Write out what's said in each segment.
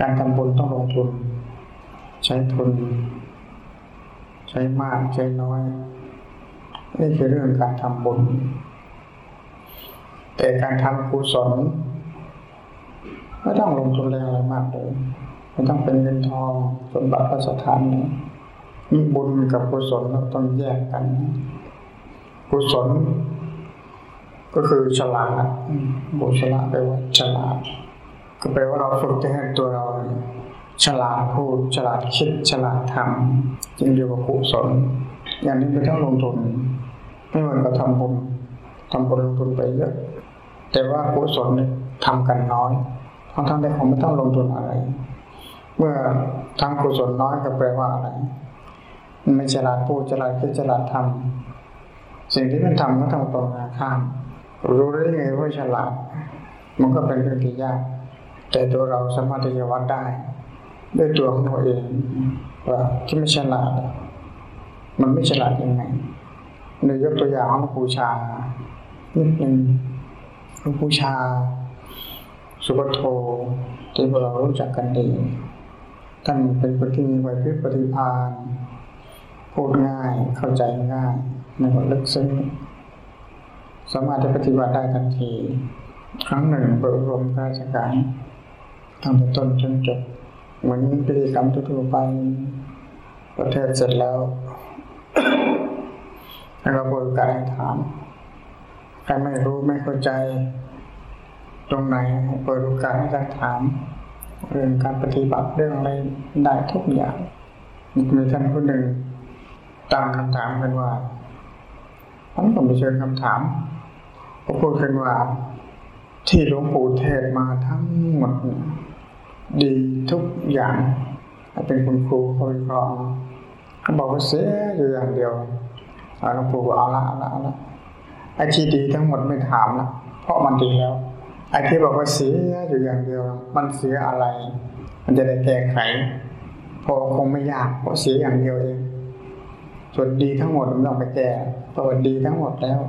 การทำบุญต้องลงทุน ใช้ทุน ใช้มากใช้น้อยนี่คือเรื่องการทำบุญ แต่การทำกุศลไม่ต้องลงทุนแรงอะไรมากเลยไม่ต้องเป็นเงินทองสมบัติพระสถานนี้บุญกับกุศลเราต้องแยกกันกุศลก็คือฉลาดบุญฉลาดแปลว่าฉลาด ก็แปลว่าเราฝึกให้ตัวเราฉลาดพูดฉลาดคิดฉลาดทำจึงเรียกว่ากุศลอย่างนี้ไม่ต้องลงทุน ไม่เหมือนกับทำบุญทำบุญลงทุนไปเยอะ แต่ว่ากุศลนี่ยทำกันน้อยทั้งทั้งที่ผมไม่ต้องลงทุนอะไร เมื่อทำกุศลน้อยก็แปลว่าอะไรมันไม่ฉลาดพูดฉลาดคิดฉลาดทำสิ่งที่มันทำก็ทำตรงกันข้ามรู้ได้ไงว่าฉลาด มันก็เป็นเรื่องที่ยาก แต่ตัวเราสามารถที่จะวัดได้ ด้วยตัวของเราเองว่าที่ไม่ฉลาด มันไม่ฉลาดยังไงในยกตัวอย่างของปูชานิดหนึ่งหลวงปู่ชา สุปโทที่พวกเรารู้จักกันดีท่านเป็นคนที่มีไหวพริบปฏิภาณพูดง่ายเข้าใจง่ายในหัวลึกซึ้งสามารถจะปฏิบัติได้ทันที ครั้งหนึ่งเปิดรวมราชการ ทำแต่ต้นจนจบ เหมือนพิธีกรรมทั่วไปประเทศเสร็จแล้วแล้วก็บริการถามใครไม่รู้ไม่เข้าใจ ตรงไหนเปิดโอกาสให้ทักถาม เรื่องการปฏิบัติเรื่องอะไรได้ทุกอย่างมีท่านผู้หนึ่งตั้งคำถามกันว่าผมก็ไม่เชิญคำถามก็พูดกันว่า ที่หลวงปู่เทศมาทั้งหมด ดีทุกอย่างเป็นคุณครูเขาวิเคราะห์เขาบอกว่าเสียอยู่อย่างเดียวหลวงปู่เอาละเอาละเอาละไอ้ที่ดีทั้งหมดไม่ถามละเพราะมันดีแล้วไอ้ที่บอกว่าเสียอยู่อย่างเดียว มันเสียอะไร มันจะได้แก้ไขพอคงไม่ยากเพราะเสียอย่างเดียวเองส่วนดีทั้งหมดมันต้องไปแก้เพราะว่าดีทั้งหมดแล้ว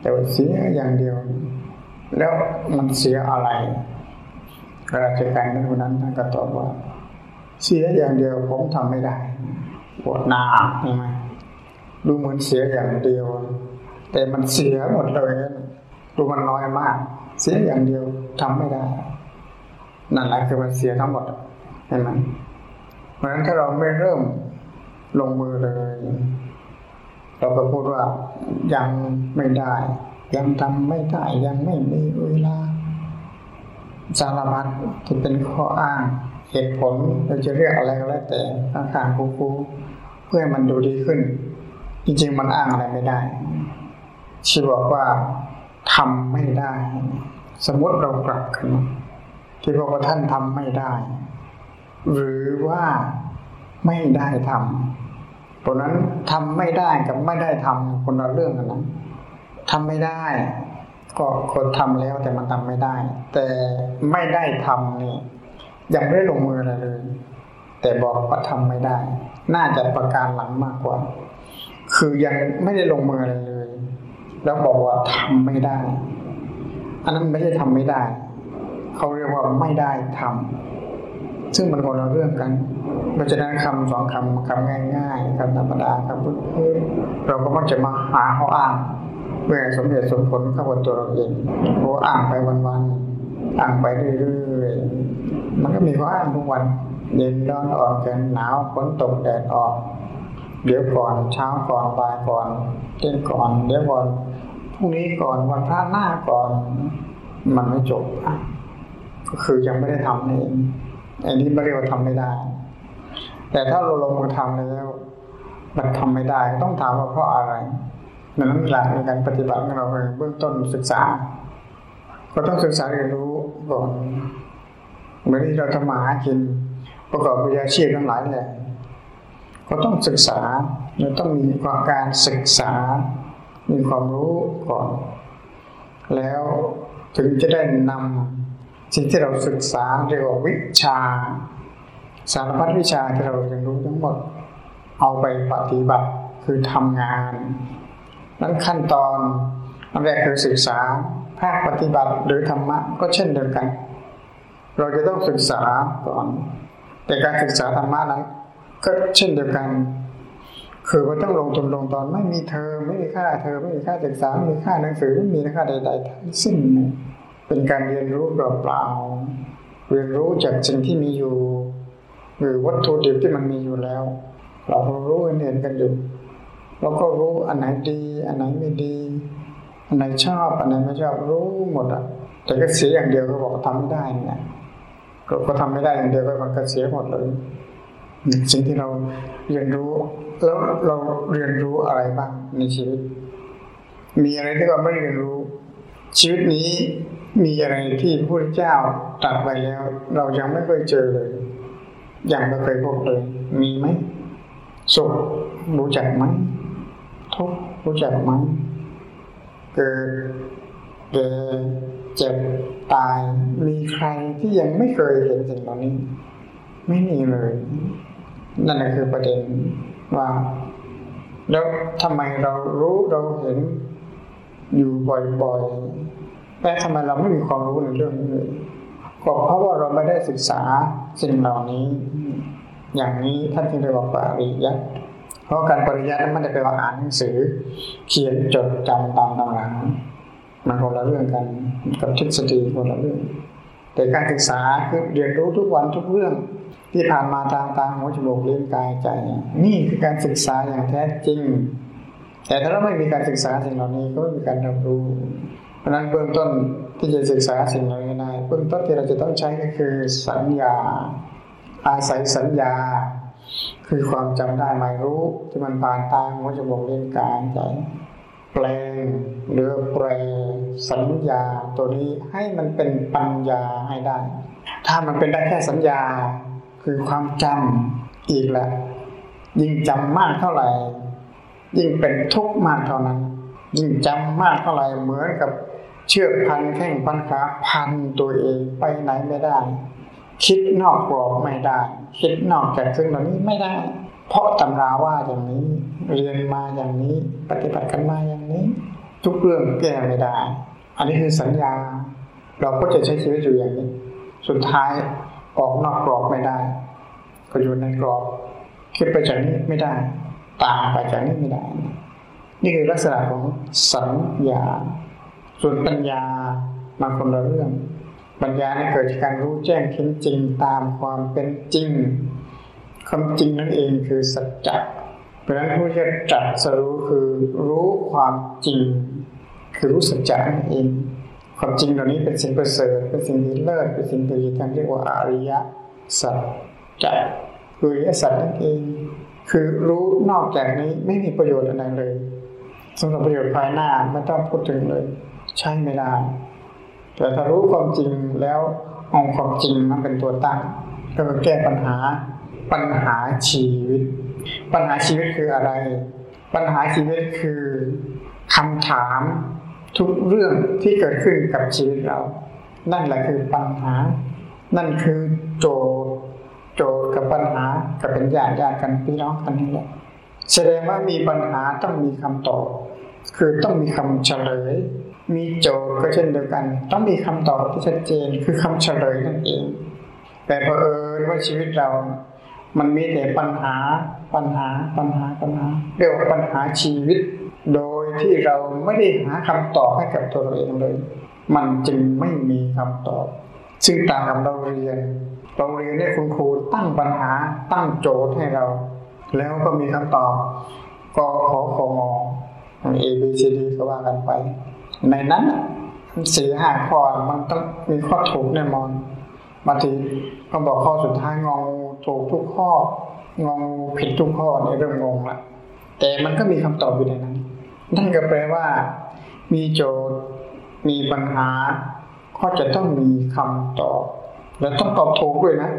แต่ว่าเสียอย่างเดียว แล้วมันเสียอะไร ราชการนั้นคนนั้นท่านก็ตอบว่า เสียอย่างเดียวผมทำไม่ได้ปวดหน้าใช่ไหมดูเหมือนเสียอย่างเดียว แต่มันเสียหมดเลยดูมันน้อยมาก เสียอย่างเดียวทำไม่ได้ นั่นแหละคือมันเสียทั้งหมดเห็นไหมเพราะฉะนั้นถ้าเราไม่เริ่มลงมือเลย เราก็พูดว่ายังไม่ได้ ยังทำไม่ได้ยังไม่มีเวลา สารพัดที่เป็นข้ออ้างเหตุผลเราจะเรียกอะไรก็แล้วแต่ข้างๆคูๆเพื่อให้มันดูดีขึ้น จริงๆมันอ้างอะไรไม่ได้ที่บอกว่าทำไม่ได้ สมมติเรากลับขึ้นที่บอกว่าท่านทำไม่ได้ หรือว่าไม่ได้ทำเพราะนั้นทำไม่ได้กับไม่ได้ทำคนละเรื่องกันนะทำไม่ได้ ก็คนทำแล้วแต่มันทำไม่ได้ แต่ไม่ได้ทำนี่ยังไม่ได้ลงมืออะไรเลย แต่บอกว่าทำไม่ได้ น่าจะประการหลังมากกว่า คือยังไม่ได้ลงมืออะไรเลย แล้วบอกว่าทำไม่ได้ อันนั้นไม่ใช่ทำไม่ได้ เขาเรียกว่าไม่ได้ทำซึ่งมันคนละเรื่องกันเพราะฉะนั้นคำสองคำคำง่ายๆคำธรรมดาคำพื้นๆเราก็มักจะมาหาเขาอ้าง เพื่อสมเหตุสมผลเข้ากับตัวเราเองโอ้อ่างไปวันๆอ่างไปเรื่อยๆมันก็มีข้ออ้างทุกวันเย็นร้อนออนแข็งหนาวฝนตกแดดออก เดี๋ยวก่อนเช้าก่อนบ่ายก่อนเที่ยงก่อนเดี๋ยวก่อนพรุ่งนี้ก่อนวันพระหน้าก่อน มันไม่จบก็คือยังไม่ได้ทำนี่เองอันนี้ไม่เรียกว่าทำไม่ได้ แต่ถ้าเราลงมือทำแล้ว มันทำไม่ได้ต้องถามว่าเพราะอะไร ดังนั้นหลักในการปฏิบัติของเราเบื้องต้นศึกษา ก็ต้องศึกษาเรียนรู้ก่อนเหมือนที่เราทำมาหากินประกอบวิชาชีพทั้งหลายแหละก็ต้องศึกษาเราต้องมีความการศึกษา มีความรู้ก่อน แล้วถึงจะได้นำสิ่งที่เราศึกษาเรียกว่าวิชา สารพัดวิชาที่เราเรียนรู้ทั้งหมด เอาไปปฏิบัติคือทำงาน นั้นขั้นตอนอันแรกคือศึกษาภาคปฏิบัติหรือธรรมะก็เช่นเดียวกัน เราจะต้องศึกษาก่อน แต่การศึกษาธรรมะนั้น ก็เช่นเดียวกัน คือว่าต้องลงทุนลงตอนไม่มีเธอไม่มีค่าเธอไม่มีค่าศึกษาไม่มีค่าหนังสือไม่มีค่าใดๆทั้งสิ้น เป็นการเรียนรู้เปล่าๆเรียนรู้จากสิ่งที่มีอยู่ หรือวัตถุดิบที่มันมีอยู่แล้ว เรารู้เห็นกันอยู่ เราก็รู้อันไหนดี อันไหนไม่ดี อันไหนชอบอันไหนไม่ชอบรู้หมดอะ แต่ก็เสียอย่างเดียวก็บอกทำไม่ได้เนี่ยก็ทำไม่ได้อย่างเดียวก็มันก็เสียหมดเลยสิ่งที่เราเรียนรู้ แล้วเราเรียนรู้อะไรบ้างในชีวิต มีอะไรที่เราไม่เรียนรู้ ชีวิตนี้มีอะไรที่พระพุทธเจ้าตรัสไปแล้ว เรายังไม่เคยเจอเลย ยังไม่เคยพบเลย มีไหมสุขรู้จักไหม ทุกรู้จักไหมเกิดเกิเจ็บตายมีใครที่ยังไม่เคยเห็นสิ่งเหล่านี้ ไม่มีเลย นั่นคือประเด็นว่า แล้วทำไมเรารู้เราเห็นอยู่บ่อยๆแต่ทำไมเราไม่มีความรู้ในเรื่องนี้เลยก็เพราะว่าเราไม่ได้ศึกษาสิ่งเหล่านี้ อย่างนี้ท่านจึงเรียกว่าปริยัติ เพราะการปริยัตินั้นไม่ได้แปว่าอ่านหนังสือ เขียนจดจำตามตำรามันคนละเรื่องกันกับทฤษฎีคนละเรื่อง แต่การศึกษาคือเรียนรู้ทุกวันทุกเรื่องที่ผ่านมาทางตาหัวจมูกลิ้นกายใจ นี่คือการศึกษาอย่างแท้จริง แต่ถ้าเราไม่มีการศึกษาสิ่งเหล่านี้ก็ไม่มีการรับรู้ เพราะนั้นเบื้องต้นที่จะศึกษาสิ่งเหล่านี้ได้เบื้องต้นที่เราจะต้องใช้ก็คือสัญญา อาศัยสัญญา คือความจำได้หมายรู้ที่มันผ่านตาหัวจมูกลิ้นกายใจแปลงหรือแปลสัญญาตัวนี้ให้มันเป็นปัญญาให้ได้ ถ้ามันเป็นได้แค่สัญญา คือความจำอีกแหละยิ่งจำมากเท่าไหร่ ยิ่งเป็นทุกข์มากเท่านั้น ยิ่งจำมากเท่าไหร่เหมือนกับเชือกพันแข้งพันขาพันตัวเองไปไหนไม่ได้ คิดนอกกรอบไม่ได้ คิดนอกจากซึ่งเหล่านี้ไม่ได้ เพราะตำราว่าอย่างนี้เรียนมาอย่างนี้ ปฏิบัติกันมาอย่างนี้ ทุกเรื่องแก้ไม่ได้ อันนี้คือสัญญา เราก็จะใช้ชีวิตอยู่อย่างนี้ สุดท้ายออกนอกกรอบไม่ได้ ก็อยู่ในกรอบคิดไปจากนี้ไม่ได้ตามไปจากนี้ไม่ได้ นี่คือลักษณะของสัญญา ส่วนปัญญามาคนละเรื่อง ปัญญาเนี่เกิดจากการรู้แจ้งเห็นจริงตามความเป็นจริงความจริงนั่นเองคือสัจจะเพราะฉะนั้นผู้ที่จัดสรู้คือรู้ความจริง คือรู้สัจจะนั่นเอง ความจริงเหล่านี้เป็นสิ่งประเสริฐเป็นสิ่งที่เลิศเป็นสิ่งที่ท่านเรียกว่าอริยสัจจะคืออริยสัจนั่นเอง คือรู้นอกจากนี้ไม่มีประโยชน์อะไรเลยสำหรับประโยชน์ภายหน้าไม่ต้องพูดถึงเลย ใช่ไม่ได้ แต่ถ้ารู้ความจริงแล้วเอาความจริงมาเป็นตัวตั้งก็แก้ปัญหาปัญหาชีวิต ปัญหาชีวิตคืออะไร ปัญหาชีวิตคือคำถามทุกเรื่องที่เกิดขึ้นกับชีวิตเรา นั่นแหละคือปัญหา นั่นคือโจทย์โจทย์กับปัญหากับเป็นญาติญาติกันพี่น้องกันนี่แหละแสดงว่ามีปัญหาต้องมีคำตอบ คือต้องมีคำเฉลย มีโจทย์ก็เช่นเดียวกัน ต้องมีคำตอบที่ชัดเจนคือคำเฉลยนั่นเอง แต่เพอเอิญว่าชีวิตเรา มันมีแต่ปัญหาปัญหาปัญหาปัญหาเรียกว่าปัญหาชีวิต โดยที่เราไม่ได้หาคำตอบให้กับตัวเราเองเลย มันจึงไม่มีคำตอบ ซึ่งต่างกับเราเรียนเราเรียนเนี่ยคุณครูตั้งปัญหาตั้งโจทย์ให้เรา แล้วก็มีคำตอบกขอขอมอ A B C D ก็ว่ากันไป ในนั้นสี่ห้าข้อมันต้องมีข้อถูกแน่นอนบางทีเขาบอกข้อสุดท้ายงงถูกทุกข้องงผิดทุกข้อในเริ่มงงละแต่มันก็มีคำตอบอยู่ในนั้นนั่นก็แปลว่า มีโจทย์มีปัญหา ก็จะต้องมีคำตอบ และต้องตอบถูกด้วยนะ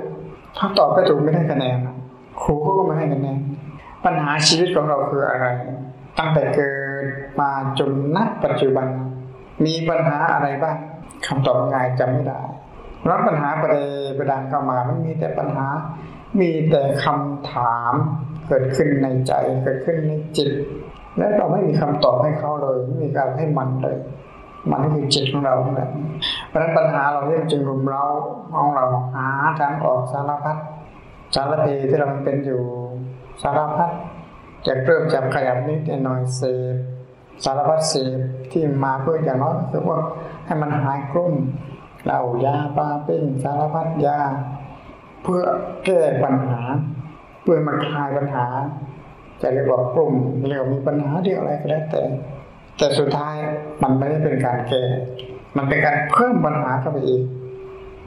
ถ้าตอบไม่ถูกไม่ได้คะแนนครูก็ไม่ให้คะแนนปัญหาชีวิตของเราคืออะไร ตั้งแต่เกิดมาจนนักปัจจุบัน มีปัญหาอะไรบ้างคำตอบง่ายจำไม่ได้รับปัญหาประเดประดังเข้ามาไม่มีแต่ปัญหา มีแต่คำถามเกิดขึ้นในใจเกิดขึ้นในจิต และเราไม่มีคำตอบให้เขาเลยไม่มีการให้มันเลย มันคือจิตของเราแหละเพราะฉะนั้นปัญหาเราที่มันจึงรุมเราของเราหาทางออกสารพัดสารเพที่เราเป็นอยู่สารพัดจะเริ่มจับขยับนิดหน่อยเสพ สารพัดเสพที่มาเพื่ออย่างน้อยคือว่าให้มันหายกลุ้มเหล้ายาปลาปิ้งสารพัดยา เพื่อแก้ปัญหา เพื่อมันคลายปัญหา จะเรียกว่ากลุ่มเรียกว่ามีปัญหาเรื่องอะไรก็แล้วแต่ แต่สุดท้ายมันไม่ได้เป็นการแก้มันเป็นการเพิ่มปัญหาเข้าไปอีก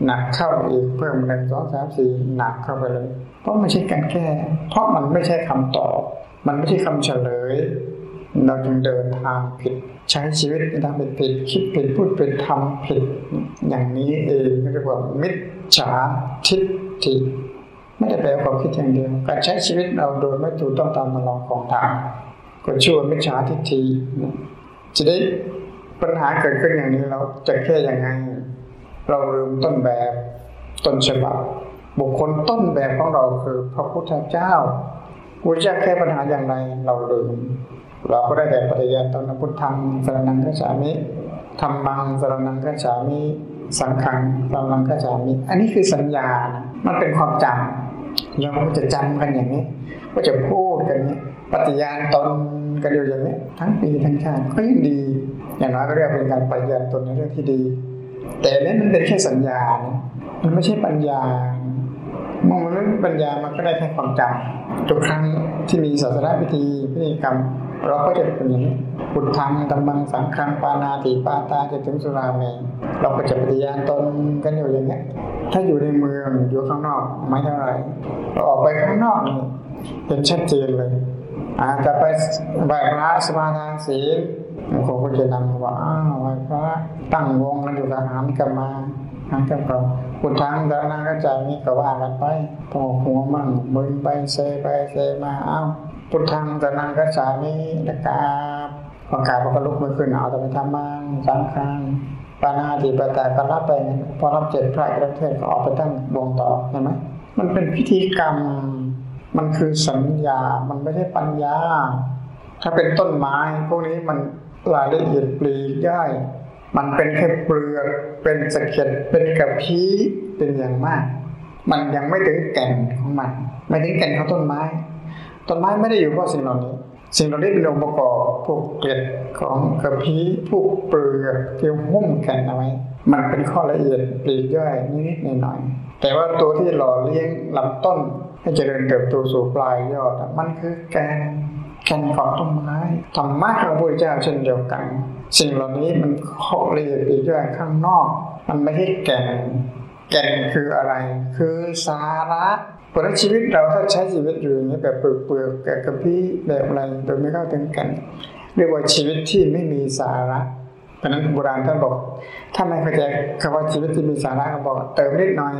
หนักเข้าอีกเพิ่มหนึ่งสองสามสี่หนักเข้าไปเลย เพราะไม่ใช่การแก้ เพราะมันไม่ใช่คำตอบ มันไม่ใช่คำเฉลย เราจึงเดินทางผิด ใช้ชีวิตในทางเป็นผิด คิดผิดพูดเป็นทำผิด อย่างนี้เองเรียกว่ามิจฉาทิฏฐิไม่ได้แปลความคิดอย่างเดียว การใช้ชีวิตเราโดยไม่ถูกต้องตามตารางของทางก็ชั่วมิจฉาทิฏฐิจะได้ปัญหาเกิดขึ้นอย่างนี้เราจะแก้ยังไง เราลืมต้นแบบต้นฉบับบุคคลต้นแบบของเราคือพระพุทธเจ้าพุทธเจ้าแก้ปัญหาอย่างไรเราลืม เราก็ได้แต่ปฏิญาณตนพุทธังสรนังกัจฉามิธรรมังสรนังกัจฉามิ สังฆังสรนังกัจฉามิ อันนี้คือสัญญา มันเป็นความจำเราก็จะจำกันอย่างนี้ ก็จะพูดกันนี้ปฏิญาณตนกันอยู่อย่างนี้ทั้งปีทั้งชาติก็ยังดี อย่างน้อยก็เรียกเป็นการปฏิญาณตนในเรื่องที่ดี แต่นี่มันเป็นแค่สัญญานะมันไม่ใช่ปัญญามองเรื่องปัญญามันก็ได้แค่ความจำทุกครั้งที่มีศาสนาพิธีพิธีกรรม เราก็จะเป็นอย่างนี้พุทธังตัมมังสังฆังปานาติปาตาจะถึงสุราเมเราก็จะปฏิญาณตนกันอยู่อย่างนี้ถ้าอยู่ในเมืองอยู่ข้างนอกไม่เท่าไหร่เราออกไปข้างนอกนี่เห็นชัดเจนเลยอาจจะไปไหว้พระสมาทานศีลคงก็จะนำว่าอ้าวไหว้พระตั้งวงกันอยู่กับหามกันมาหามกันก่อนพุทธังตระนังกระจายนี่ก็ว่ากันไปพอหัวมั่งมึนไปเซไปเซมาอ้าว พุทธังตระนังกระจายนี่นะกาพอกราบก็ลุกมือขึ้นเอาแต่ไปทำมังสังฆังปานาติปตาก็รับไปพอรับเจ็ดพระประเทศก็ออกไปตั้งวงต่อเห็นไหมมันเป็นพิธีกรรม มันคือสัญญา มันไม่ใช่ปัญญา ถ้าเป็นต้นไม้พวกนี้มันรายละเอียดปลีกย่อยมันเป็นแค่เปลือก เป็นสะเก็ด เป็นกระพี้เป็นอย่างมาก มันยังไม่ถึงแก่นของมัน ไม่ถึงแก่นของต้นไม้ ต้นไม้ไม่ได้อยู่เพราะสิ่งเหล่านี้ สิ่งเหล่านี้เป็นองค์ประกอบพวกเกล็ดของกระพี้พวกเปลือกที่หุ้มแก่นเอาไว้มันเป็นข้อละเอียดปลีกย่อยนิดหน่อยแต่ว่าตัวที่หล่อเลี้ยงลำต้นให้เจริญเติบโตสู่ปลายยอดมันคือแกนแกนของต้นไม้ธรรมะของพระพุทธเจ้าเช่นเดียวกัน สิ่งเหล่านี้มันข้อละเอียดปลีกย่อยข้างนอก มันไม่ใช่แกนแก่นคืออะไร คือสาระ ราะชีวิตเราถ้าใช้ชีวิตอยู่อย่างนี้แบบเปลือกๆแกกระพี้แบบอะไรโดยไม่เข้าถึงกัน เรียกว่าชีวิตที่ไม่มีสาระเพราะนั้นโบราณท่านบอก ถ้าไม่เข้าใจคำว่าชีวิตที่มีสาระก็บอกเติมนิดหน่อย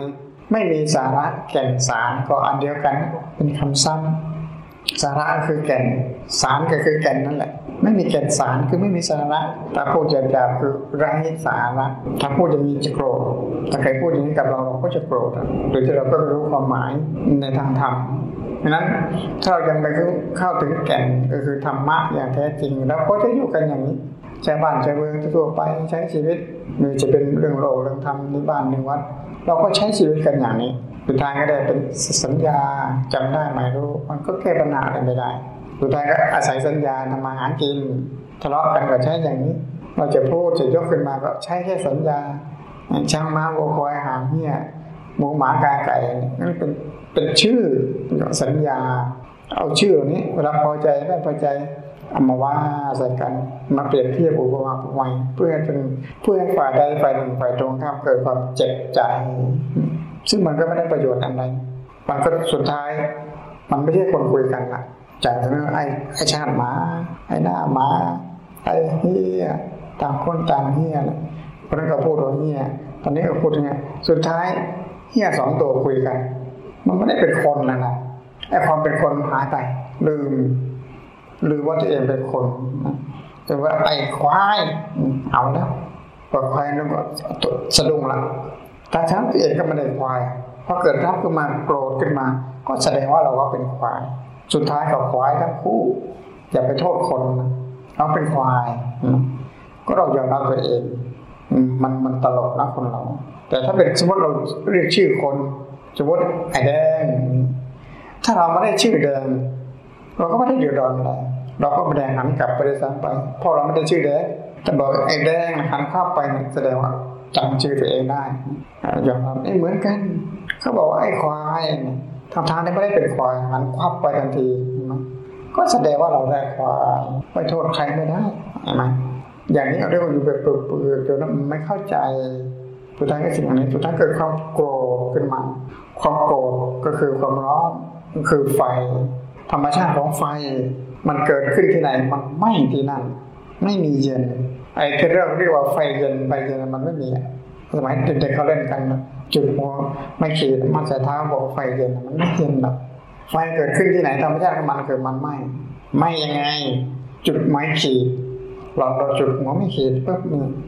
ไม่มีสาระแก่นสารก็อันเดียวกัน เป็นคำซ้ำ สาระคือแก่น สารก็คือแก่นนั่นแหละ ไม่มีแก่นสารคือไม่มีสาระถ้าพูดหยาบๆคือไร้สาระถ้าพูดอย่างนี้จะโกรธถ้าใครพูดอย่างนี้กับเราเราก็จะโกรธโดยที่เราก็ไม่รู้ความหมายในทางธรรมดังนั้นถ้าเรายังไม่เข้าถึงแก่นก็คือธรรมะอย่างแท้จริงเราก็จะอยู่กันอย่างนี้ใช้บ้านใช้เมืองทั่วไปใช้ชีวิตมันจะเป็นเรื่องโลกเรื่องธรรมในบ้านในวัด เราก็ใช้ชีวิตกันอย่างนี้ ดท้ายก็ได้เป็นสัญญาจำได้ไหมรู้ มันก็แก้ปัญหาอะไรไม่ได้สุดท้ายก็อาศัยสัญญาทำมาหากินทะเลาะกันก็ใช้อย่างนี้ เราจะพูดจะยกขึ้นมาก็ใช้แค่สัญญาช่างม้าโวคอยหางเหี้ยหมูหมากาไก่นั่นเป็นเป็นชื่อสัญญา เอาชื่อนี้เวลาพอใจไม่พอใจเอามาว่าใส่กันมาเปรียบเทียบอุปมาอุปไมยเพื่อเป็นเพื่อให้ฝ่ายใดฝ่ายหนึ่งฝ่ายตรงข้ามเกิดความเจ็บใจ ซึ่งมันก็ไม่ได้ประโยชน์อะไรมันก็สุดท้าย มันไม่ใช่คนคุยกันละจากนั้นไอ้ไอ้ชาติหมา ไอ้หน้าหมา ไอ้เฮียต่างคนต่างเฮียเลยเพราะนั้นก็พูดว่าเฮียตอนนี้ก็พูดยังไงสุดท้ายเฮียสองตัวคุยกัน มันไม่ได้เป็นคนนะนะไอ้ความเป็นคนหายไปลืมหรือว่าตัวเองเป็นคนแต่ว่าไอ้ควายเอาแล้วพอควายแล้วก็สะดุ้งละแต่ทั้งตัวเองก็ไม่ได้ควายพอเกิดรับขึ้นมาโกรธขึ้นมา ก็แสดงว่าเราว่าเป็นควาย สุดท้ายกับควายทั้งคู่ อย่าไปโทษคนเราเป็นควายก็เรายอมรับตัวเองมันมันตลกนะคนเรา แต่ถ้าเป็นสมมติเราเรียกชื่อคนสมมติไอ้แดง ถ้าเราไม่ได้ชื่อแดงเราก็ไม่ได้เดือดร้อนอะไรเราก็แดงหันกลับไปเลยซ้ำไปเพราะเราไม่ได้ชื่อแดงแต่บอกไอ้แดงหันเข้าไปแสดงว่า จำชื่อตัวเองได้ยอมรับเหมือนกันเขาบอกว่าไอ้ควายทางทางที่ไม่ได้เป็นควายหันควับไปทันทีก็แสดงว่าเราได้ควายไปโทษใครไม่ได้ใช่ไหมอย่างนี้เราเรียกว่าอยู่แบบเปื่อยๆจนไม่เข้าใจสุดท้ายก็สิ่งนี้สุดท้ายเกิดความโกรธขึ้นมา ความโกรธก็คือความร้อนก็คือไฟ ธรรมชาติของไฟ มันเกิดขึ้นที่ไหนมันไหม้ที่นั่น ไม่มีเย็น ไอ้ที่เรื่องเรียกว่าไฟเย็นไฟเย็นมันไม่มีสมัยเด็กๆเขาเล่นกันจุดหัวไม่ขีดมันใส่เท้าบอกไฟเย็นมันไม่เย็นหรอกไฟเกิดขึ้นที่ไหนธรรมชาติของมันคือมันไหม้ไหม้ยังไง จุดไม้ขีดเราเราจุดหัวไม่ขีดปุ๊บ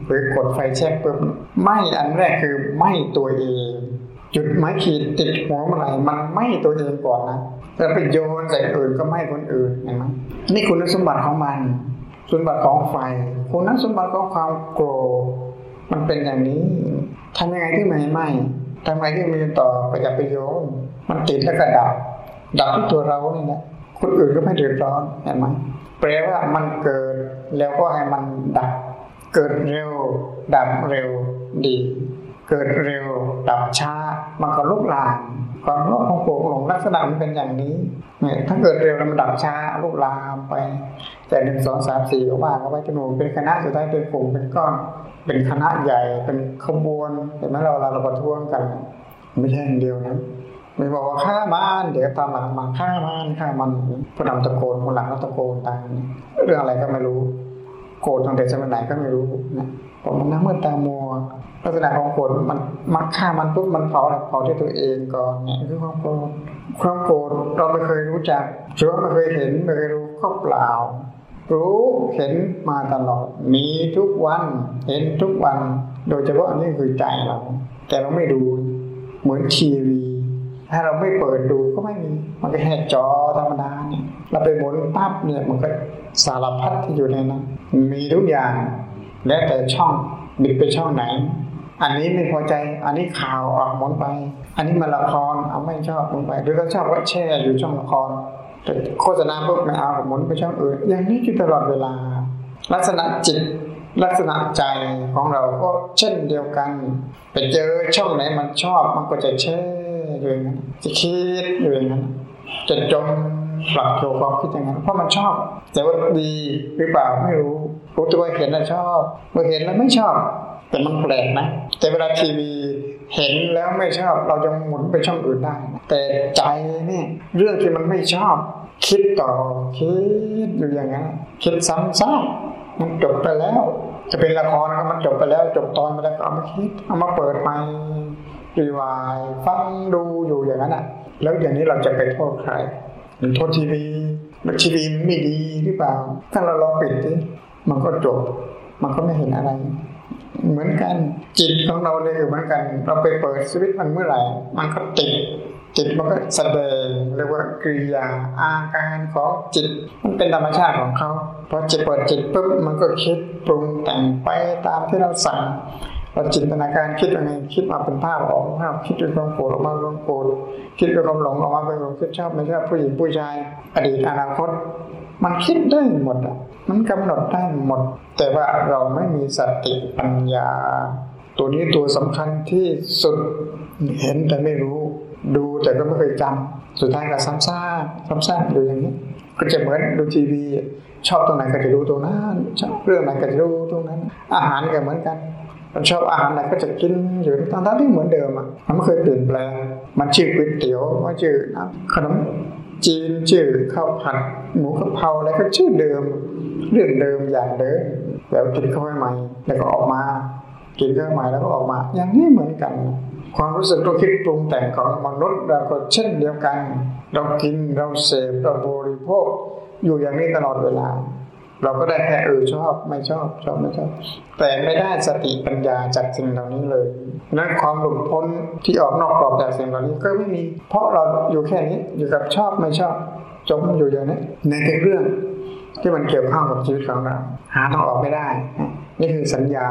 หรือกดไฟแช็กปุ๊บไหม้อันแรกคือไหม้ตัวเอง จุดไม้ขีดติดหัวเมื่อไหร่มันไหม้ตัวเองก่อนนะแต่ไปโยนใส่อื่นก็ไหม้คนอื่นเห็นไหมนี่คุณสมบัติของมัน สมบัติของไฟคุณสมบัติของความโกรธมันเป็นอย่างนี้ทำยังไงที่ไม่ไหม้ทำไงที่มีต่อไปจับไปโยนมันติดแล้วก็ดับ ดับที่ตัวเรานี่แหละคนอื่นก็ไม่เดือดร้อนเห็นไหมแปลว่ามันเกิดแล้วก็ให้มันดับ เกิดเร็ว ดับเร็วดี เกิดเร็ว ดับช้า มันก็ลุกลาม ความโลภของโกรธหลงลักษณะมันเป็นอย่างนี้เนี่ยถ้าเกิดเร็วล้วมันดับช้าลุกลามไป แต่หนึ่งสองสามสี่ก็ว่าเขาไว้จนูเป็นคณะสุดท้ายเป็นกลุ่มเป็นก้อน เป็นคณะใหญ่เป็นขบวนเห็นไหมเราเราประท้วงกัน ไม่ใช่อย่างเดียวนะไม่บอกว่าฆ่ามันเดี๋ยวตามหลังมาฆ่ามันฆ่ามันผู้นำตะโกนผู้หลังก็ตะโกนตามเรื่องอะไรก็ไม่รู้ โกรธตั้งแต่สมัยไหนก็ไม่รู้นะผมมันน้ำมืดตามัวลักษณะของโกรธมันมักฆ่ามันปุ๊บมันเผาเผาที่ตัวเองก่อนเนี่ยคือความโกรธความโกรธเราไม่เคยรู้จักหรือว่าไม่เคยเห็นไม่เคยรู้ก็เปล่า รู้เห็นมาตลอด มีทุกวัน เห็นทุกวัน โดยเฉพาะอันนี้คือใจเรา แต่เราไม่ดูเหมือนทีวี ถ้าเราไม่เปิดดูก็ไม่มี มันก็แค่จอธรรมดาเนี่ยเราไปหมุนปั๊บเนี่ยมันก็สารพัดที่อยู่ในนั้นมีทุกอย่าง แล้วแต่ช่องบิดไปช่องไหน อันนี้ไม่พอใจ อันนี้ข่าวออกหมุนไป อันนี้มาละครเอาไม่ชอบหมุนไป หรือเราชอบว่าแช่อยู่ช่องละครแต่โฆษณาปุ๊บไม่เอาหมุนไปช่องอื่น อย่างนี้อยู่ตลอดเวลา ลักษณะจิตลักษณะใจของเราก็เช่นเดียวกันไปเจอช่องไหนมันชอบมันก็จะแช่ อยู่อย่างนั้นจะคิดอยู่อย่างนั้นจะจมปรับโยความคิดอย่างนั้นเพราะมันชอบ แต่ว่าดีหรือเปล่าไม่รู้รู้ตัวเห็นแล้วชอบเมื่อเห็นแล้วไม่ชอบ แต่มันแปลกนะ แต่เวลาทีวีเห็นแล้วไม่ชอบ เราจะหมุนไปช่องอื่นได้ แต่ใจนี่เรื่องที่มันไม่ชอบ คิดต่อคิดอยู่อย่างนั้นคิดซ้ำซากมันจบไปแล้ว จะเป็นละครก็มันจบไปแล้ว จบตอนไปแล้วก็เอามาคิดเอามาเปิดใหม่ รีวายฟังดูอยู่อย่างนั้นอะ แล้วอย่างนี้เราจะไปโทษใครหรือโทษทีวีแล้วทีวีไม่ดีหรือเปล่า ถ้าเราลองปิดดิมันก็จบ มันก็ไม่เห็นอะไร เหมือนกันจิตของเราเนี่ยเหมือนกัน เราไปเปิดสวิตมันเมื่อไหร่ มันก็ติดจิตมันก็แสดงเรียกว่ากริยาอาการของจิต มันเป็นธรรมชาติของเขาพอจิตเปิดจิตปุ๊บมันก็คิดปรุงแต่งไปตามที่เราสั่ง เราจินตนาการคิดยังไงคิดมาเป็นภาพออกภาพคิดด้วยความโกรธออกมาเป็นความโกรธคิดด้วยความหลงออกมาเป็นความคิดชอบไม่ชอบผู้หญิงผู้ชาย อดีตอนาคต มันคิดได้หมดอะมันกำหนดได้หมด แต่ว่าเราไม่มีสติปัญญา ตัวนี้ตัวสำคัญที่สุดเห็นแต่ไม่รู้ ดูแต่ก็ไม่เคยจำสุดท้ายก็ซ้ำซากซ้ำซากอยู่อย่างนี้ก็จะเหมือนดูทีวี ชอบตรงไหนก็จะดูตรงนั้นชอบเรื่องไหนก็จะดูตรงนั้น อาหารก็เหมือนกัน มันชอบอาหารไหนก็จะกินอยู่ทั้งที่เหมือนเดิมอะมันไม่เคยเปลี่ยนแปลง มันชื่อก๋วยเตี๋ยวว่าชื่อขนมจีนชื่อข้าวผัดหมูกะเพราอะไรก็ชื่อเดิม เรื่องเดิมอย่างเดิมแล้วกินข้าวใหม่แล้วก็ออกมากินข้าวใหม่แล้วก็ออกมา อย่างนี้เหมือนกัน ความรู้สึกตัวคิดปรุงแต่งของมนุษย์เราก็เช่นเดียวกัน เรากินเราเสพเราบริโภคอยู่อย่างนี้ตลอดเวลา เราก็ได้แค่เออชอบไม่ชอบชอบไม่ชอบ แต่ไม่ได้สติปัญญาจากสิ่งเหล่านี้เลย นั้นความหลุดพ้นที่ออกนอกกรอบจากสิ่งเหล่านี้ก็ไม่มี เพราะเราอยู่แค่นี้อยู่กับชอบไม่ชอบจมอยู่อย่างนี้ในทุกเรื่อง ที่มันเกี่ยวข้องกับชีวิตของเรา หาทางออกไม่ได้ นี่คือสัญญา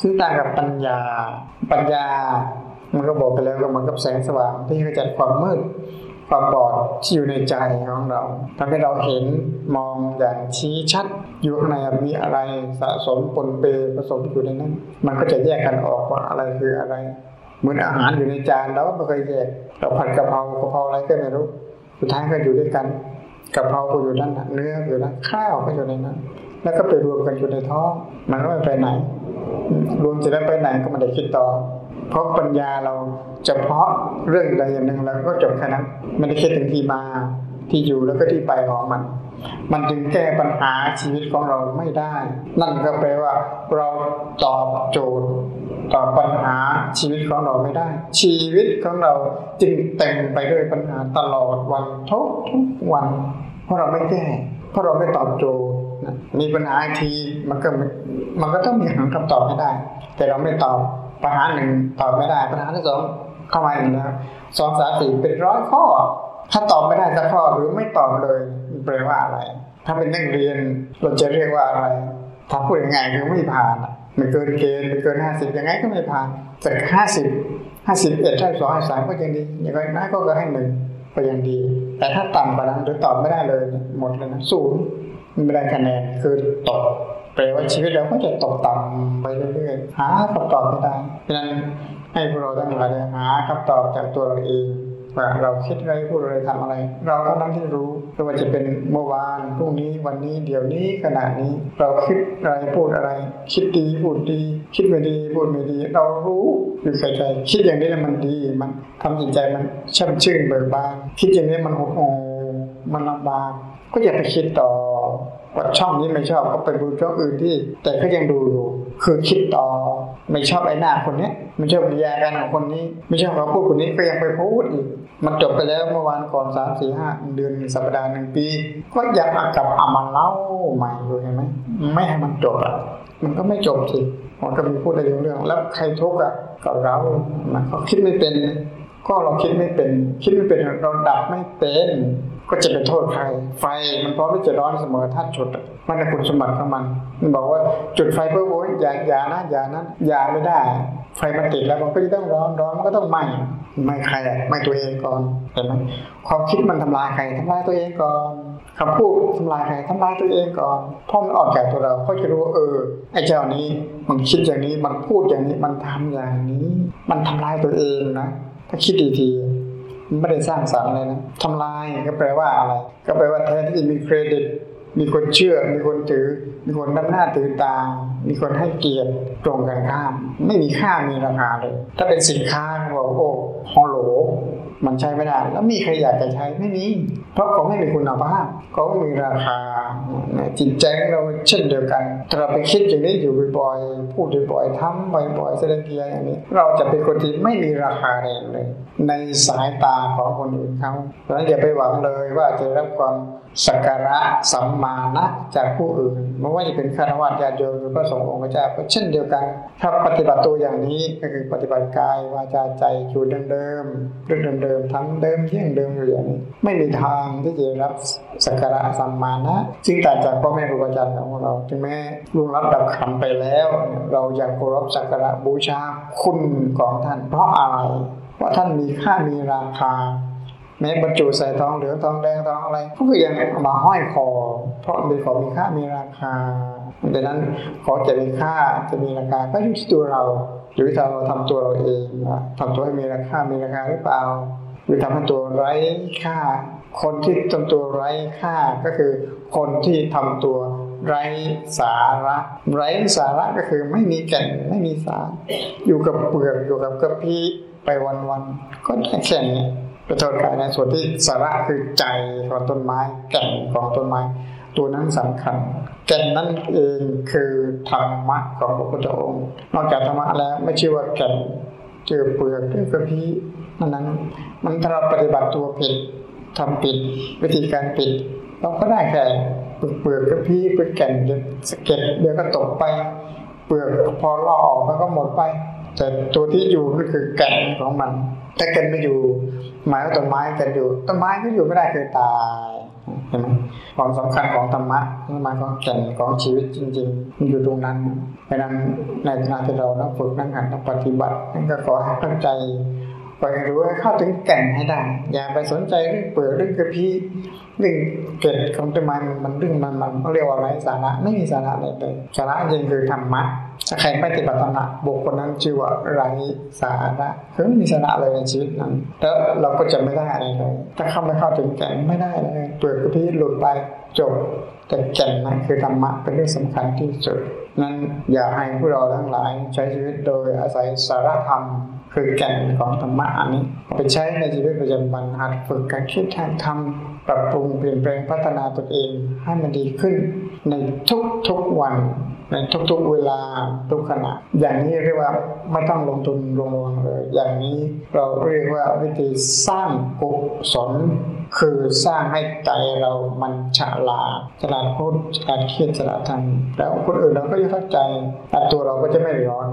ซึ่งต่างกับปัญญา ปัญญา มันก็บอกไปแล้วก็เหมือนกับแสงสว่างที่ขจัดความมืด ความบอดที่อยู่ในใจของเราทำให้เราเห็นมองอย่างชี้ชัดอยู่ข้างในมีอะไรสะสมปนเปผสมอยู่ในนั้น มันก็จะแยกกันออกว่าอะไรคืออะไร เหมือนอาหารอยู่ในจานเราก็ไม่เคยแยกเราผัดกะเพรากะเพราอะไรก็ไม่รู้สุดท้ายก็อยู่ด้วยกันกะเพราก็อยู่นั่นเนื้ออยู่นั่นข้าวก็อยู่ในนั้น แล้วก็ไปรวมกันอยู่ในท้อง มันก็ไม่ไปไหน รวมจะได้ไปไหนก็ไม่ได้คิดต่อ เพราะปัญญาเราเฉพาะเรื่องใดอย่างหนึ่งแล้วก็จบแค่นั้นไม่ได้คิดถึงที่มาที่อยู่แล้วก็ที่ไปของมัน มันจึงแก้ปัญหาชีวิตของเราไม่ได้ นั่นก็แปลว่า เราตอบโจทย์ตอบปัญหาชีวิตของเราไม่ได้ ชีวิตของเราจึงเต็มไปด้วยปัญหาตลอดวันทุกทุกวัน เพราะเราไม่แก้เพราะเราไม่ตอบโจทย์มีปัญหาทีมันก็มันก็ต้องมีหาคำตอบให้ได้ แต่เราไม่ตอบ ปัญหาหนึ่งตอบไม่ได้ปัญหาที่สองเข้ามาอีกแล้วสองสามสี่เป็นร้อยข้อ ถ้าตอบไม่ได้สักข้อหรือไม่ตอบเลยแปลว่าอะไร ถ้าเป็นนักเรียนเราจะเรียกว่าอะไร ถ้าพูดยังไงคือไม่ผ่านไม่เกินเกณฑ์ไม่เกินห้าสิบยังไงก็ไม่ผ่านแต่ห้าสิบห้าสิบเอ็ดห้าสองห้าสามก็ยังดีอย่างน้อยก็ให้หนึ่งก็ยังดี แต่ถ้าต่ำกว่านั้นหรือตอบไม่ได้เลยหมดเลยนะศูนย์ไม่ได้คะแนนคือตก แปลว่าชีวิตเราก็จะตกต่ำไปเรื่อยๆหาคำตอบไม่ได้ฉะนั้นให้พวกเราทั้งหลายหาคำตอบจากตัวเราเองว่าเราคิดอะไรพูดอะไรทำอะไร เราเท่านั้นที่รู้ไม่ว่าจะเป็นเมื่อวานพรุ่งนี้วันนี้เดี๋ยวนี้ขณะนี้ เราคิดอะไรพูดอะไร คิดดีพูดดี คิดไม่ดีพูดไม่ดี เรารู้อยู่ใใจ คิดอย่างนี้มันดีมันทำจิตใจมันช่ำชื่นเบิกบานคิดอย่างนี้มันหดหูมันลำบากก็อย่าไปคิดต่อ ว่าช่องนี้ไม่ชอบก็ไปดูช่องอื่นที่ แต่ก็ยังดูอยู่คือคิดต่อไม่ชอบไอ้หน้าคนนี้ไม่ชอบวิญญาการของคนนี้ ไม่ชอบเขาพูดคนนี้ก็ยังไปพูดอีกมันจบไปแล้วเมื่อวานก่อนสามสี่ห้าเดือนสัปดาห์หนึ่งปี ก็ยังอากลับเอามาเล่าใหม่ดูเห็นไหมไม่ให้มันจบอะมันก็ไม่จบสิมันก็มีพูดอะไรเรื่อง แล้วใครทุกข์อะก็เรามันก็คิดไม่เป็น ก็เราคิดไม่เป็น คิดไม่เป็นเราดับไม่เป็น ก็จะไปโทษใคร ไฟมันพร้อมที่จะร้อนเสมอถ้าจุด มันเป็นคุณสมบัติของมัน มันบอกว่าจุดไฟเพื่อโอยอย่าอย่านะอย่านะอย่าไม่ได้ ไฟมันติดแล้วมันก็จะต้องร้อนร้อนมันก็ต้องไหม้ไม่ใครอะไม่ตัวเองก่อนเห็นไหมความคิดมันทำลายใครทำลายตัวเองก่อนคำพูดทำลายใครทำลายตัวเองก่อนพอมันออกจากตัวเราก็จะรู้ว่าเออไอ้เจ้านี้มันคิดอย่างนี้มันพูดอย่างนี้มันทำอย่างนี้ มันทำลายตัวเองนะ ถ้าคิดดีๆ ไม่ได้สร้างสรรค์เลยนะทำลายก็แปลว่าอะไร ก็แปลว่าแทนที่จะมีเครดิต มีคนเชื่อ มีคนถือ มีคนนับหน้าถือตา มีคนให้เกียรติตรงกันข้าม ไม่มีค่ามีราคาเลย ถ้าเป็นสินค้าบอกโอ้ฮอลโหล มันใช้ไม่ได้ แล้วมีใครอยากจะใช้ไม่มีเพราะเขาไม่มีคุณภาพเขาไม่มีราคาจิตใจของเราเช่นเดียวกันถ้าเราไปคิดอย่างนี้อยู่บ่อยๆพูดบ่อยๆทำบ่อยๆแสดงกิริยาอย่างนี้ เราจะเป็นคนที่ไม่มีราคาแรงเลยในสายตาของคนอื่นเขาเพราะฉะนั้นอย่าไปหวังเลยว่าจะรับความ สักการะสัมมานะจากผู้อื่นไม่ว่าจะเป็นฆราวาสญาติโยมหรือพระสงฆ์องค์เจ้าก็เช่นเดียวกัน ถ้าปฏิบัติตัวอย่างนี้ก็คือปฏิบัติกายวาจาใจอยู่เดิมๆเรื่องเดิมๆทำเดิมเที่ยงเดิมอยู่อย่างนี้ไม่มีทางที่จะรับสักการะสัมมานะซึ่งต่างจากพ่อแม่ครูอาจารย์ของเราถึงแม้ลุงรับดับคำไปแล้ว เรายังเคารพสักการะบูชาคุณของท่าน เพราะอะไรเพราะท่านมีค่ามีราคา แม้บรรจุใส่ทองเหลืองทองแดงทองอะไรก็ยังมาห้อยคอ เพราะเป็นของมีค่ามีราคาดังนั้นของจะมีค่าจะมีราคาก็อยู่ที่ตัวเราอยู่ที่เราทำตัวเราเองทำตัวให้มีราคามีราคาหรือเปล่า หรือทำให้ตัวไร้ค่า คนที่ทำตัวไร้ค่าก็คือ คนที่ทำตัวไร้สาระ ไร้สาระก็คือไม่มีแก่นไม่มีสาร อยู่กับเปลือกอยู่กับกระพี้ไปวันๆก็แค่นี้ ประโทษกายในส่วนที่สาระคือใจของต้นไม้ แก่นของต้นไม้ ตัวนั้นสำคัญ แก่นนั้นเองคือธรรมะของพระพุทธองค์ นอกจากธรรมะแล้วไม่ชื่อว่าแก่นเจอเปลือกด้วยกระพี้นั้นนั้น มันถ้าเราปฏิบัติตัวผิดทำผิดวิธีการผิดเราก็ได้แค่เปลือกกระพี้เปลือกแก่นเดี๋ยวสเก็ตเดี๋ยวก็ตกไป เปลือกพอลอกออกมันก็หมดไป แต่ตัวที่อยู่ก็คือแก่นของมัน ถ้าแก่นไม่อยู่หมายว่าต้นไม้กันอยู่ต้นไม้ก็อยู่ไม่ได้คือตายเห็นไหมความสำคัญของธรรมะหมายของแก่นของชีวิตจริงๆมันอยู่ตรงนั้นเพราะนั้นในขณะที่เรานักฝึกนักหัดนักปฏิบัตินั่นก็ขอให้ตั้งใจไปรู้ให้เข้าถึงแก่นให้ได้ อย่าไปสนใจเรื่องเปลือกเรื่องกระพี้ เรื่องเกิดของต้นไม้มันเรื่องมันมันเขาเรียกว่าไรสาระไม่มีสาระเลยเลยสาระจริงคือธรรมะถ้าใครไม่ปฏิบัติธรรมะบุคคลนั้นชื่อว่าไรสาระคือไม่มีสาระเลยในชีวิตนั้นแล้วเราก็จะไม่ได้อะไรเลยถ้าเข้าไม่เข้าถึงแก่นไม่ได้เลยเปลือกกระพี้หลุดไปจบแต่แก่นนั้นคือธรรมะเป็นเรื่องสำคัญที่สุดนั้นอย่าให้พวกเราทั้งหลายใช้ชีวิตโดยอาศัยสารธรรม คือแก่นของธรรมะอันนี้ไปใช้ในชีวิตประจำวันหัดฝึกการคิดทางทำปรับปรุงเปลี่ยนแปลงพัฒนาตนเองให้มันดีขึ้น ในทุกๆวัน ในทุกๆเวลาทุกขณะ อย่างนี้เรียกว่าไม่ต้องลงทุนลงรวงเลย อย่างนี้เราเรียกว่าวิธีสร้างกุศลคือสร้างให้ใจเรามันฉลาดฉลาดพูดฉลาดคิดฉลาดทำแล้วคนอื่นเราก็จะเข้าใจแต่ตัวเราก็จะไม่ร้อน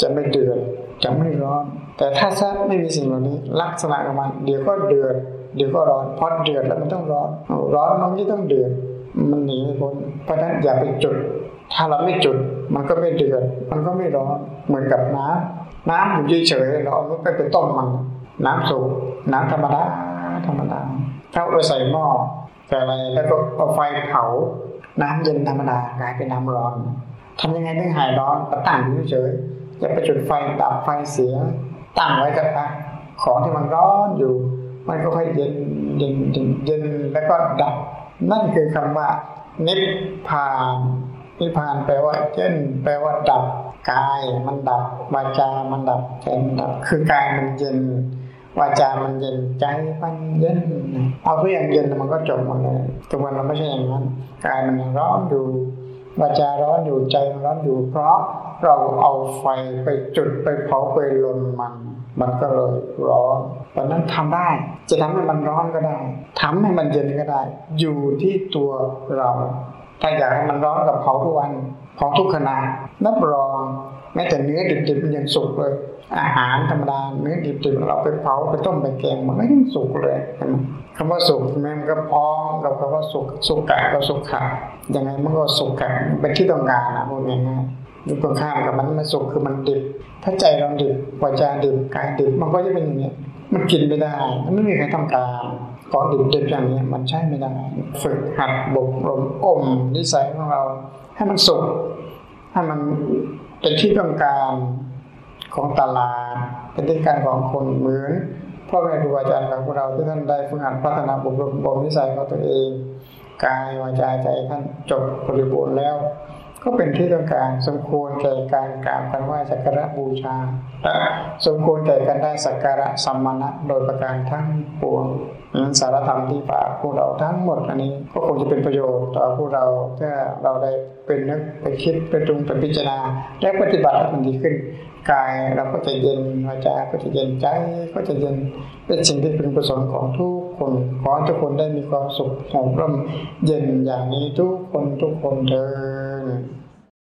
จะไม่เดือดจะไม่ร้อน แต่ถ้าซะไม่มีสิ่งเหล่านี้ ลักษณะของมันเดี๋ยวก็เดือดเดี๋ยวก็ร้อนพอเดือดแล้วมันต้องร้อน ร้อนมันก็ต้องเดือดมันหนีไม่พ้นเพราะฉะนั้นอย่าไปจุด ถ้าเราไม่จุด มันก็ไม่เดือด มันก็ไม่ร้อนเหมือนกับน้ำน้ำอยู่เฉยๆเราเอาไปไปต้มมัน น้ำสุกน้ำธรรมดาธรรมดาถ้าเราใส่หม้อใส่อะไรแล้วก็เอาไฟเผา น้ำเย็นธรรมดากลายเป็นน้ำร้อนทำยังไงถึงหายร้อนก็ตั้งอยู่เฉยอย่าไปจุดไฟดับไฟเสีย ตั้งไว้กับพักของที่มันร้อนอยู่ มันก็ค่อยเย็นเย็นเย็นเย็นแล้วก็ดับ นั่นคือคำว่า นิพพานนิพพานแปลว่าเย็นแปลว่าดับกายมันดับวาจา มันดับใจมันดับ คือกายมันเย็นวาจา มันเย็นใจมันเย็นเอาเพื่อย่างเย็นมันก็จบหมดเลยแต่วันเราไม่ใช่อย่างนั้นกายมันยังร้อนอยู่ วาจาร้อนอยู่ใจมันร้อนอยู่ เพราะเราเอาไฟไปจุดไปเผาไปลนมัน มันก็เลยร้อนเพราะนั้นทำได้ จะทำให้มันร้อนก็ได้ทำให้มันเย็นก็ได้ อยู่ที่ตัวเรา ถ้าอยากให้มันร้อนกับเผาทุกวันเผาทุกขณะนับรอง แม้แต่เนื้อดิบๆมันยังสุกเลย อาหารธรรมดาเนื้อดิบๆเราไปเผาไปต้มไปแกงมันก็ยังสุกเลยคำว่าสุกมันก็พ้องกับคำว่าสุกสุกกะกับสุกขายังไงมันก็สุกกะเป็นที่ต้องการนะพูดง่ายๆดูตรงข้ามกับมันมันสุกคือมันดิบถ้าใจเราดิบวาจาดิบกายดิบมันก็จะเป็นอย่างนี้มันกินไม่ได้มันไม่มีใครต้องการของดิบๆอย่างนี้มันใช่ไม่ได้ฝึกหัดบ่มรมอมนิสัยของเรา ให้มันสุกให้มัน เป็นที่ต้องการของตลาด เป็นที่การของคนเหมือนพ่อแม่ครูอาจารย์ของพวกเราที่ท่านได้ฝึกหัดพัฒนาบ่มรมบ่มนิสัยของตัวเองกายวาจาใจท่านจบบริบูรณ์แล้ว ก็เป็นที่ต้องการสมควรแก่การกราบกันไหว้สักการะบูชาสมควรแก่การได้สักการะสัมมาณะโดยประการทั้งปวง นั้นสารธรรมที่ฝากพวกเราทั้งหมดอันนี้ก็คงจะเป็นประโยชน์ต่อพวกเราถ้าเราได้เป็นนึกไปคิดไปตรงไปพิจารณา และปฏิบัติมันดีขึ้นกายเราก็จะเย็นวาจาก็จะเย็นใจก็จะเย็นเป็นสิ่งที่เป็นประสงค์ของทุกคนขอทุกคนได้มีความสุขหอมร่มเย็นอย่างนี้ทุกคนทุกคนเถิด